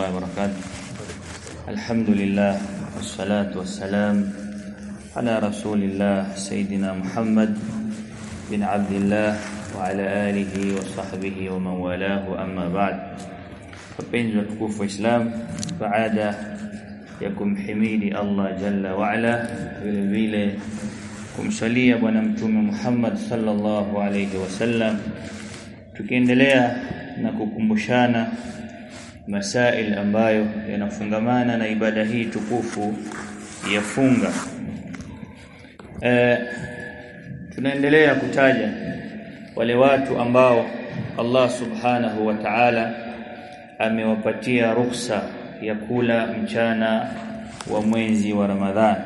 الله وبركاته. الحمد لله والصلاة والسلام على رسول الله سيدنا محمد بن عبد الله وعلى آله وصحبه ومن والاه. أما بعد فبينز الكوف الإسلام فعادة يكم حميد الله جل وعلا. بالبيل كم سليا ونمتم محمد صلى الله عليه وسلم. تكين لها نكو كمبشانا masail ambayo yanafungamana na ibada hii tukufu ya funga. E, tunaendelea kutaja wale watu ambao Allah subhanahu wa ta'ala amewapatia ruhusa ya kula mchana wa mwezi wa Ramadhani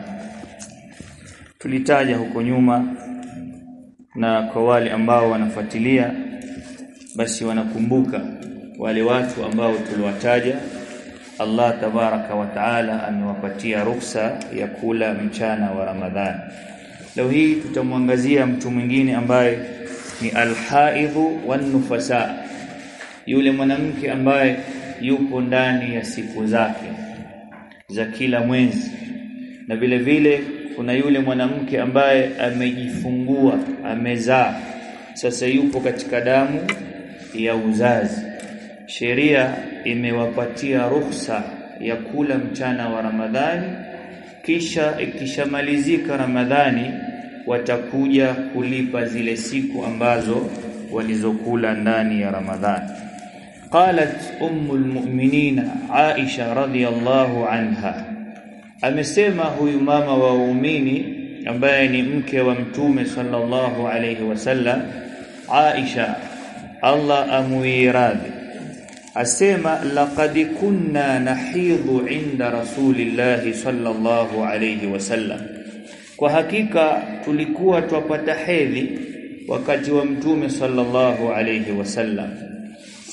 tulitaja huko nyuma na kwa wale ambao wanafuatilia basi wanakumbuka wale watu ambao tuliwataja Allah tabaraka taala amewapatia ruksa ya kula mchana wa Ramadhani. Leo hii tutamwangazia mtu mwingine ambaye ni alhaidhu wanufasa yule mwanamke ambaye yupo ndani ya siku zake za kila mwezi. Na vile vile kuna yule mwanamke ambaye amejifungua amezaa. Sasa yupo katika damu ya uzazi sheria imewapatia ruhusa ya kula mchana wa Ramadhani kisha ikishamalizika Ramadhani watakuja kulipa zile siku ambazo walizokula ndani ya Ramadhani. Qalat ummul mu'minina Aisha radhiyallahu anha. Amesema huyu mama wa waumini ambaye ni mke wa mtume sallallahu alayhi wasallam Aisha Allah amuiradhi asema laqad kunna nahidhu inda rasulillahi sallallahu alayhi wasallam kwa hakika tulikuwa twapata hedhi wakati wa mtume sallallahu alayhi wasallam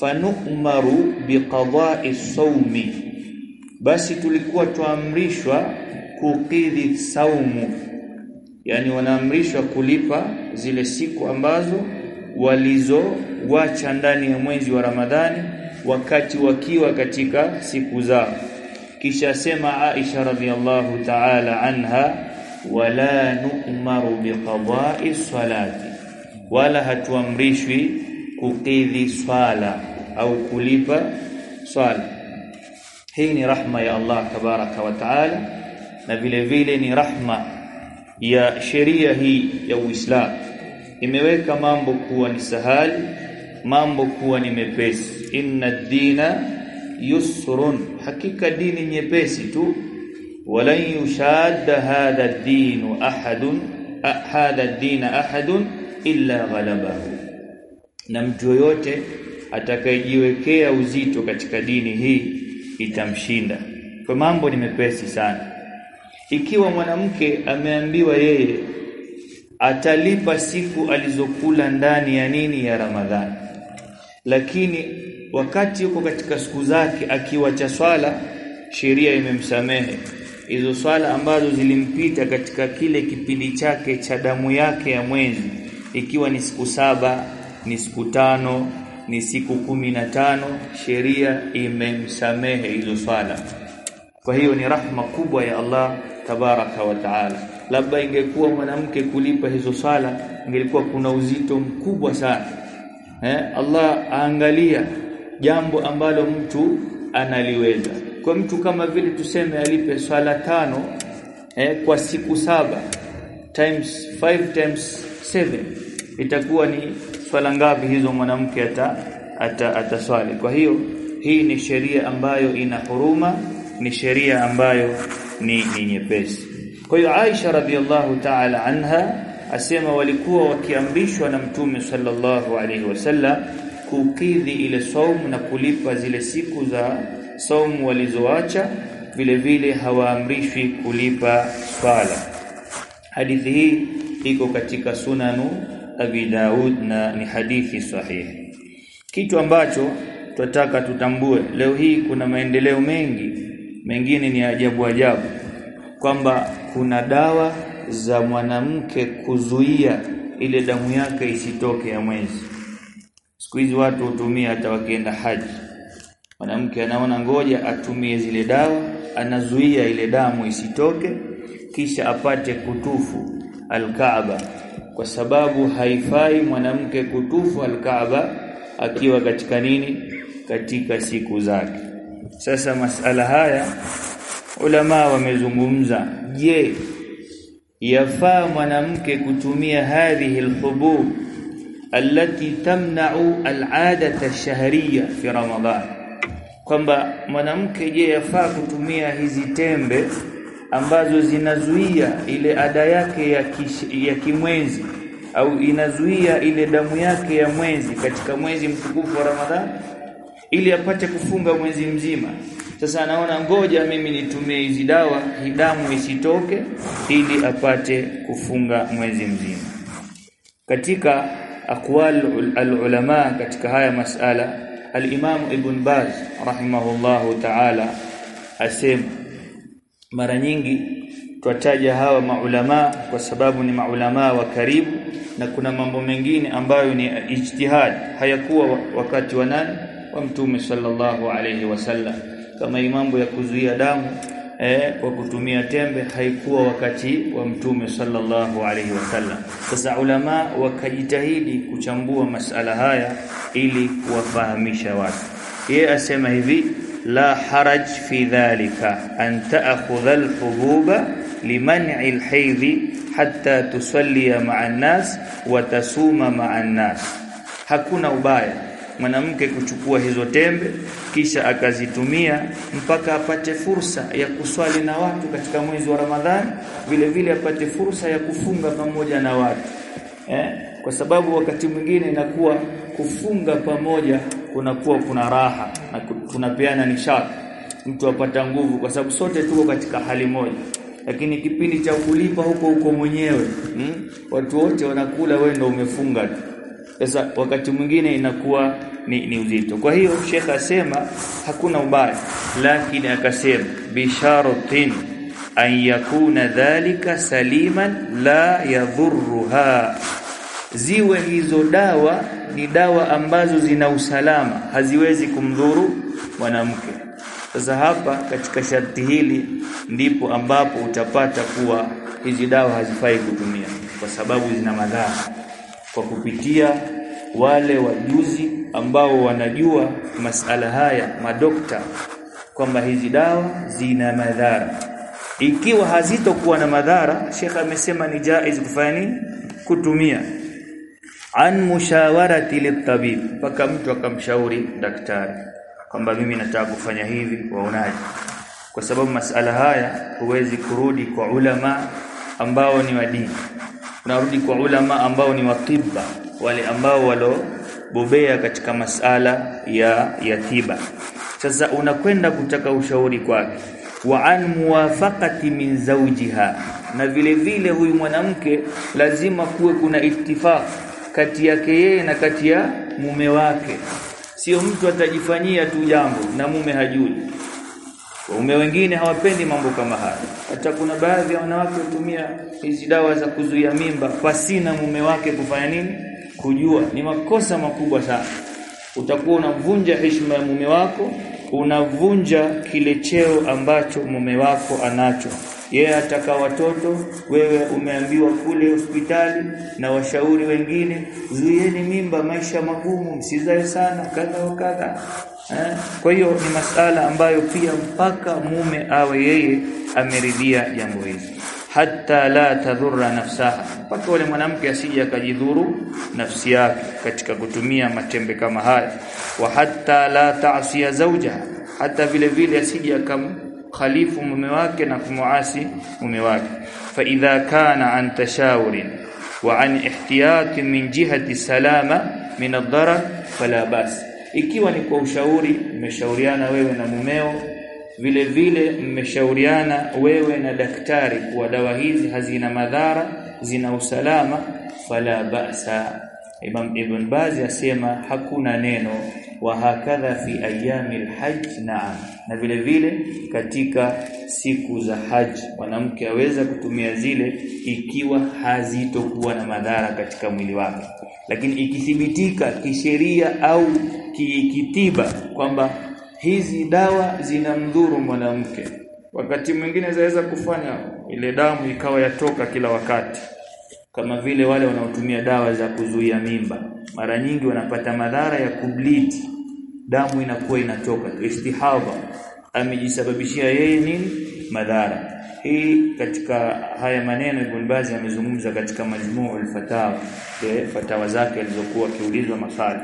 fanu'maru biqada'i sawmi basi tulikuwa twaamrishwa kukidhi saumu. Yani wanaamrishwa kulipa zile siku ambazo walizowacha ndani ya mwezi wa Ramadhani wakati wakiwa katika siku zao. Kisha sema Aisha radhiallahu ta'ala anha wala nu'maru biqada'i salati. Wala hatuamrishwi kukidhi swala au kulipa swala. Hii ni rahma ya Allah tabaraka wa taala na vile vile ni rahma ya sheria hii ya Uislamu. Imeweka mambo kuwa ni sahali mambo kuwa ni mepesi. Inna dina yusrun. Hakika dini nyepesi tu. Walan yushadda hadha ad-din ahadun hadha ad-din ahadun illa ghalabahu. Na mtu yoyote atakayejiwekea uzito katika dini hii itamshinda. Kwa mambo ni mepesi sana. Ikiwa mwanamke ameambiwa yeye atalipa siku alizokula ndani ya nini ya Ramadhani lakini wakati yuko katika siku zake akiwacha swala sheria imemsamehe. Hizo swala ambazo zilimpita katika kile kipindi chake cha damu yake ya mwezi ikiwa ni siku saba ni siku tano ni siku kumi na tano sheria imemsamehe hizo swala. Kwa hiyo ni rahma kubwa ya Allah tabaraka wa taala. Labda ingekuwa mwanamke kulipa hizo swala ingelikuwa kuna uzito mkubwa sana eh Allah aangalia jambo ambalo mtu analiweza. Kwa mtu kama vile tuseme alipe swala tano eh, kwa siku saba times 5 times 7 itakuwa ni swala ngapi hizo mwanamke ata ataswali ata kwa hiyo hii ni sheria ambayo ina huruma ni sheria ambayo ni, ni nyepesi. Kwa hiyo Aisha radhiallahu ta'ala anha asema walikuwa wakiamrishwa na mtume sallallahu alaihi wasallam kukidhi ile saumu na kulipa zile siku za saumu walizoacha vile vile hawaamrishwi kulipa swala. Hadithi hii iko katika sunanu Abi Daud na ni hadithi sahihi kitu ambacho tunataka tutambue leo hii kuna maendeleo mengi mengine ni ajabu ajabu kwamba kuna dawa za mwanamke kuzuia ile damu yake isitoke ya mwezi. Siku hizi watu hutumia hata wakienda haji. Mwanamke anaona ngoja atumie zile dawa anazuia ile damu isitoke kisha apate kutufu alkaaba. Kwa sababu haifai mwanamke kutufu alkaaba akiwa katika nini? Katika siku zake. Sasa masala haya ulama wamezungumza. Je yafaa mwanamke kutumia hadhihi alhubub allati tamna'u al'adata ash-shahriyya fi ramadan. Kwamba mwanamke je yafaa kutumia hizi tembe ambazo zinazuia ile ada yake ya, kish, ya kimwezi au inazuia ile damu yake ya mwezi katika mwezi mtukufu wa Ramadhan ili apate kufunga mwezi mzima sasa anaona ngoja mimi nitumie hizi dawa damu isitoke ili apate kufunga mwezi mzima. Katika aqwal al-ulama katika haya masala al-Imam Ibn Baz rahimahullahu ta'ala asema mara nyingi twataja hawa maulama kwa sababu ni maulama wa karibu na kuna mambo mengine ambayo ni ijtihad. Hayakuwa wakati wa nani? Wa mtume sallallahu alayhi wasallam kama mambo ya kuzuia damu eh, kwa kutumia tembe haikuwa wakati wa mtume sallallahu alaihi wasallam sasa ulama wakajitahidi kuchambua masala haya ili kuwafahamisha watu. Yeye asema hivi la haraj fi dhalika an ta'khudha al-hububa liman'i al-haydh hatta tusalli ma'a an-nas wa tasuma ma'a an-nas hakuna ubaya mwanamke kuchukua hizo tembe kisha akazitumia mpaka apate fursa ya kuswali na watu katika mwezi wa Ramadhani vile vile apate fursa ya kufunga pamoja na watu eh? kwa sababu wakati mwingine inakuwa kufunga pamoja kunakuwa kuna raha na tunapeana nishati mtu apata nguvu kwa sababu sote tuko katika hali moja lakini kipindi cha kulipa huko huko mwenyewe hmm? watu wote wanakula wewe ndio umefunga tu sasa wakati mwingine inakuwa ni, ni uzito. Kwa hiyo Sheikh asema hakuna ubaya. Lakini akasema bishartin an yakuna dhalika saliman la yadhurruha. Ziwe hizo dawa ni dawa ambazo zina usalama haziwezi kumdhuru mwanamke. Sasa hapa katika sharti hili ndipo ambapo utapata kuwa hizi dawa hazifai kutumia kwa sababu zina madhara. Kwa kupitia wale wajuzi ambao wanajua masala haya madokta kwamba hizi dawa zina madhara. Ikiwa hazitokuwa na madhara shekha amesema ni jaiz kufanya nini? Kutumia. An mushawarati litabib mpaka mtu akamshauri daktari kwamba mimi nataka kufanya hivi waonaje? Kwa sababu masala haya huwezi kurudi kwa ulama ambao ni wa dini. Unarudi kwa ulama ambao ni wa tibba wale ambao walobobea katika masala ya ya tiba sasa unakwenda kutaka ushauri kwake. Wa an muwafaqati min zawjiha. Na vile vile huyu mwanamke lazima kuwe kuna ittifaq kati yake yeye na kati ya mume wake. Sio mtu atajifanyia tu jambo na mume hajui. Waume wengine hawapendi mambo kama haya hata kuna baadhi ya wanawake hutumia hizi dawa za kuzuia mimba pasina mume wake kufanya nini kujua ni makosa makubwa sana. Utakuwa unavunja heshima ya mume wako unavunja kile cheo ambacho mume wako anacho. Yeye ataka watoto wewe umeambiwa kule hospitali na washauri wengine zuieni mimba maisha magumu msizae sana kadha wa kadha. Eh? kwa hiyo ni masala ambayo pia mpaka mume awe yeye ameridhia jambo hili hata la tadhurra nafsaha mpaka wale mwanamke asije akajidhuru nafsi yake katika kutumia matembe kama haya. Wa hatta la ta'siya zawjaha hata vile vile asije akamkhalifu mume wake na kumuasi mume wake. Fa idha kana an tashawurin wa an ihtiyat min jihati salama min ad-darar fala bas. Ikiwa ni kwa ushauri umeshauriana wewe na mumeo vile vile mmeshauriana wewe na daktari kuwa dawa hizi hazina madhara zina usalama fala ba'sa. Imam Ibn Baz asema hakuna neno wa hakadha fi ayami alhajj na'am. Na vile vile katika siku za haji mwanamke aweza kutumia zile ikiwa hazitokuwa na madhara katika mwili wake. Lakini ikithibitika kisheria au kitiba kwamba hizi dawa zinamdhuru mwanamke. Wakati mwingine zaweza kufanya ile damu ikawa yatoka kila wakati. Kama vile wale wanaotumia dawa za kuzuia mimba. Mara nyingi wanapata madhara ya kubleed damu inakuwa inatoka istihaba. Amejisababishia yeye nini? Madhara. Hii katika haya maneno Ibn Baz amezungumza katika majmuu al-fatawa fatawa zake alizokuwa akiulizwa maswali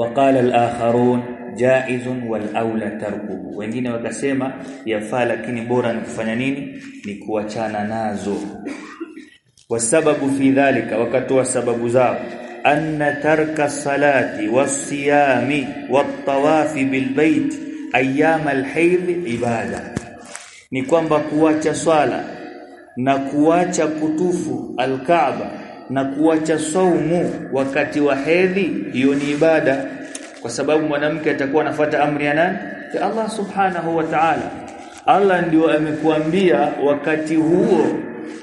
waqala al-akharun jaizun wal aula tarkuhu. Wengine wakasema yafaa lakini bora ni kufanya nini? Ni kuachana nazo. Wasababu fi dhalika wakatoa sababu zao. Anna tarka salati wasiyami wattawafi bilbait ayyam alhayd ibada. Ni kwamba kuacha swala na kuacha kutufu alkaaba na kuacha saumu wakati wa hedhi hiyo ni ibada. Kwa sababu mwanamke atakuwa anafuata amri ya nani? Ya Allah subhanahu wa ta'ala. Allah ndio amekuambia wakati huo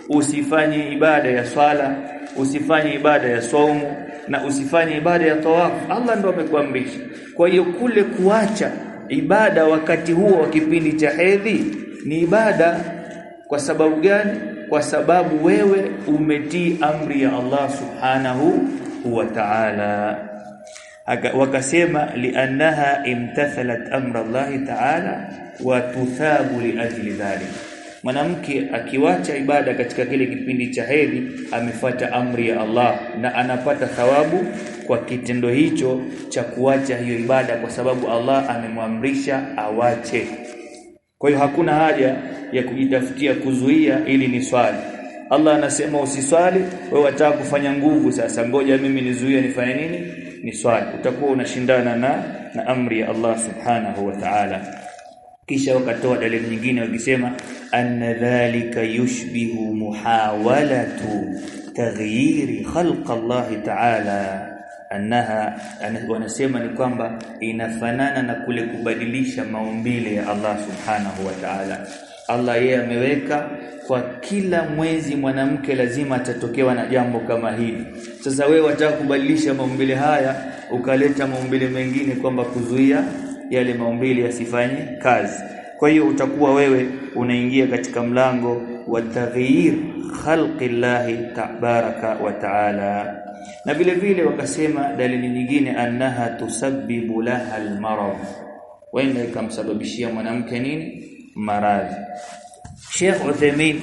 usifanye ibada ya swala usifanye ibada ya saumu na usifanye ibada ya tawafu Allah ndio amekuambia kwa hiyo kule kuacha ibada wakati huo wa kipindi cha hedhi ni ibada. Kwa sababu gani kwa sababu wewe umetii amri ya Allah subhanahu wa ta'ala. Wakasema liannaha imtathalat amra Allah ta'ala wa tuthabu liajli dhalik. Mwanamke akiwacha ibada katika kile kipindi cha hedhi amefuata amri ya Allah na anapata thawabu kwa kitendo hicho cha kuacha hiyo ibada kwa sababu Allah amemwamrisha awache kwa hiyo hakuna haja ya kujitafutia kuzuia ili ni swali. Allah anasema usiswali wewe wataka kufanya nguvu sasa. Ngoja mimi nizuie nifanye nini? Ni swali. Utakuwa unashindana na na amri ya Allah subhanahu wa ta'ala. Kisha wakatoa dalili nyingine wakisema anna dhalika yushbihu muhawalatu taghyiri khalqa Allah ta'ala annaha wanasema ni kwamba inafanana na kule kubadilisha maumbile ya Allah subhanahu wa ta'ala. Allah yeye ameweka kwa kila mwezi mwanamke lazima atatokewa na jambo kama hili. Sasa wewe wataka kubadilisha maumbile haya ukaleta maumbile mengine kwamba kuzuia yale maumbile yasifanye kazi. Kwa hiyo utakuwa wewe unaingia katika mlango wa taghyir khalqillahi tabaraka wa taala na vile vile wakasema dalili nyingine annaha tusabbibu laha almarad. Wenda ikamsababishia mwanamke nini? Maradhi. Sheikh Uthaymeen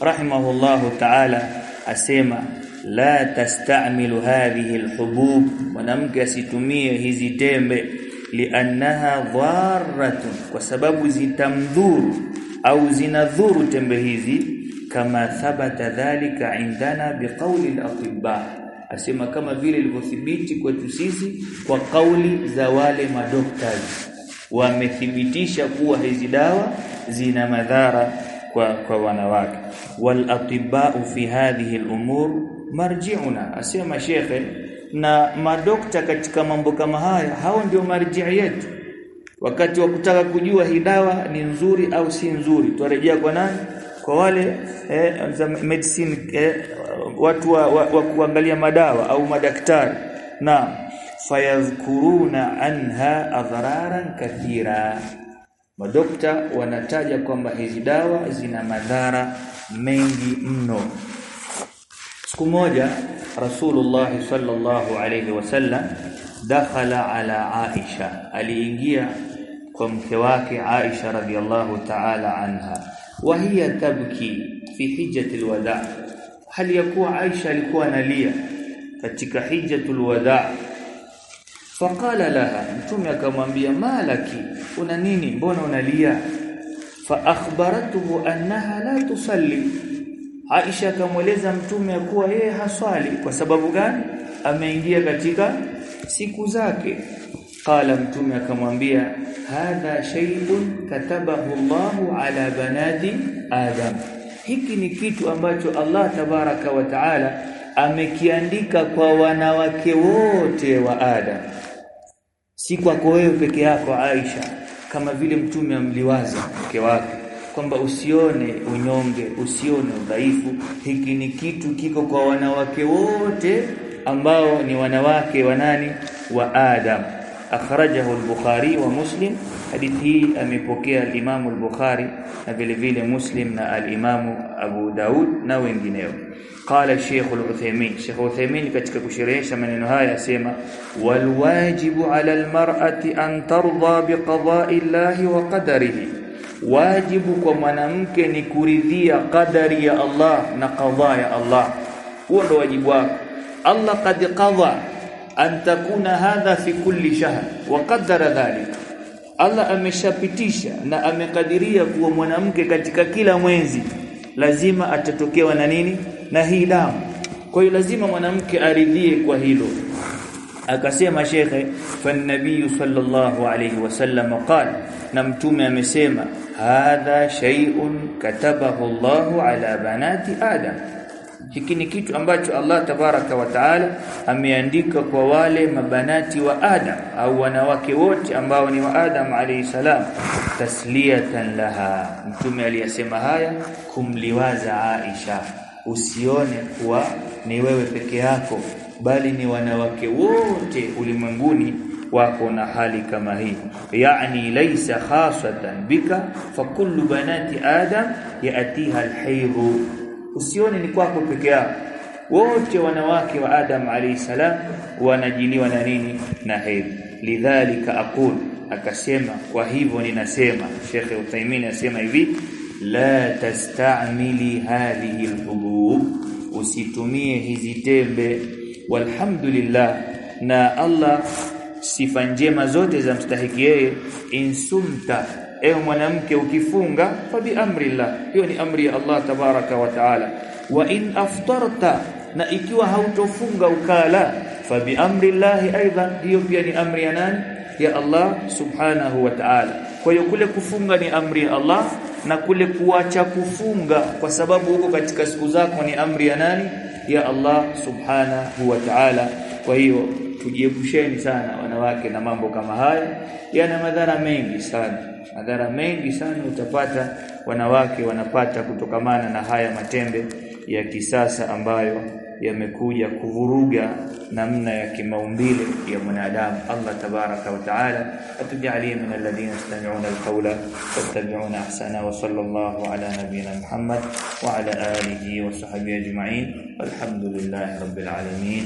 rahimahullahu ta'ala asema la tasta'milu hadhihi alhubub. Mwanamke asitumie hizi tembe liannaha dharratun. Kwa sababu zitamdhuru au zinadhuru tembe hizi kama thabata dhalika indana biqawli al-atibba asema kama vile ilivyothibiti kwetu sisi kwa kauli za wale madaktari wamethibitisha kuwa hizi dawa zina madhara kwa kwa wanawake. Wal atibau fi hadhihi al umur marji'una. Asema shekhe na madokta katika mambo kama haya hao ndio marji'i yetu. Wakati wa kutaka kujua hii dawa ni nzuri au si nzuri tuarejea kwa nani? Kwa wale eh, medicine eh, watu wa, wa, wa kuangalia madawa au madaktari. Na fayadhkuruna anha adhararan kathira. Madokta wanataja kwamba hizi dawa zina madhara mengi mno. Siku moja rasulullah sallallahu alayhi wasallam dakhala ala aisha. Aliingia kwa mke wake aisha radhiyallahu ta'ala anha. Wa hiya tabki fi hijjati wada hali ya kuwa aisha alikuwa analia katika hijjatul wada faqala laha mtume akamwambia malaki una nini? Mbona unalia? Fa akhbaratuhu annaha la tusalli. Aisha akamweleza mtume kuwa yeye haswali. Kwa sababu gani? Ameingia katika siku zake. Qala mtume akamwambia hadha shay'un katabahu Allahu ala banati adam hiki ni kitu ambacho Allah tabaraka wa taala amekiandika kwa wanawake wote wa Adam. Si kwako wewe peke yako Aisha kama vile mtume amliwaza mke wake kwamba usione unyonge usione udhaifu. Hiki ni kitu kiko kwa wanawake wote ambao ni wanawake wa nani? Wa Adam akhrajahu al-Bukhari wa Muslim. Hadithi hii amepokea al-Imam al-Bukhari na vile vile Muslim na al-Imam Abu Daud na wengineo. Qala Sheikh al-Uthaymeen. Sheikh Uthaymeen katika kusherehesha maneno haya asema wal wajibu ala al-mar'ati an tarda bi qada'i Allahi wa qadarihi. Wajibu kwa mwanamke ni kuridhia qadari ya Allah na qadha ya Allah. Huo ndo wajibu wako Allah qad qadha an takuna hadha fi kulli shahr wa qaddara dhalik. Allah ameshapitisha na amekadiria kuwa mwanamke katika kila mwezi lazima atatokewa na nini? Na hii damu. Kwa hiyo lazima mwanamke aridhie kwa hilo. Akasema shekhe fan sallallahu alayhi wasallam qala na mtume amesema hadha shay'un katabahu Allahu ala banati adam hiki ni kitu ambacho Allah tabaraka wa taala ameandika kwa wale mabanati wa Adam au wanawake wote ambao ni wa Adam alayhi salam tasliatan laha. Mtume aliyasema haya kumliwaza Aisha usione kuwa ni wewe peke yako bali ni wanawake wote ulimwenguni wako na hali kama hii. Yani laysa khasatan bika fa kullu banati adam yatiha alhayru usione ni kwako peke yako. Wote wanawake wa Adam alayhi salam wanajiliwa na nini? Na hedhi lidhalika aqul. Akasema kwa hivyo ninasema Sheikh Uthaymeen asema hivi la tastamili hadhihi alhubub usitumie hizi tembe. Walhamdulillah. Na Allah sifa njema zote za mstahiki yeye insumta ewe mwanamke ukifunga fa bi amrillah. Hiyo ni amri ya Allah tabaraka wa taala. Wa in aftarta na ikiwa hautofunga ukala fa bi amrillah aidan hiyo pia ni amri ya nani? Ya Allah subhanahu wa ta'ala. Kwa hiyo kule kufunga ni amri ya Allah na kule kuacha kufunga kwa sababu huko katika siku zako ni amri ya nani? Ya Allah subhanahu wa ta'ala. Kwa hiyo tujiepusheni sana wanawake na mambo kama haya. Yana madhara mengi sana. Madhara mengi sana utapata wanawake wanapata kutokamana na haya matembe ya kisasa ambayo yamekuja kuvuruga namna ya kimaumbile ya mwanadamu. Allah tabaraka wa taala atujalie min alladhina yastami'una alqawla fattabi'una ahsana wa sallallahu ala nabiyyina Muhammad wa ala alihi wa sahbihi ajma'in. Walhamdulillahi rabbil alamin